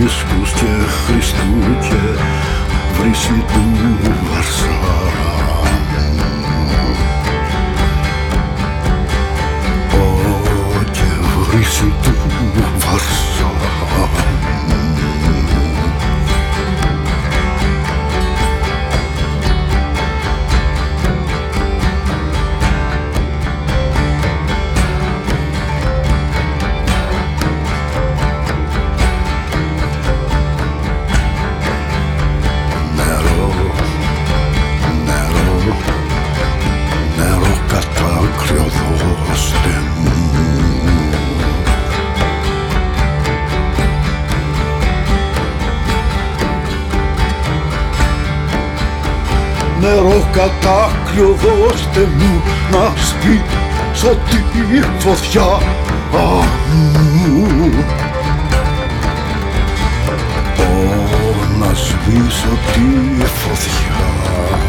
Ιησούς και Χριστού και βρίσι λοιπόν νερό κατάκλιο δώστε μου να σπίσω τη φωτιά. Μου Ω, να σβήσω τη φωτιά.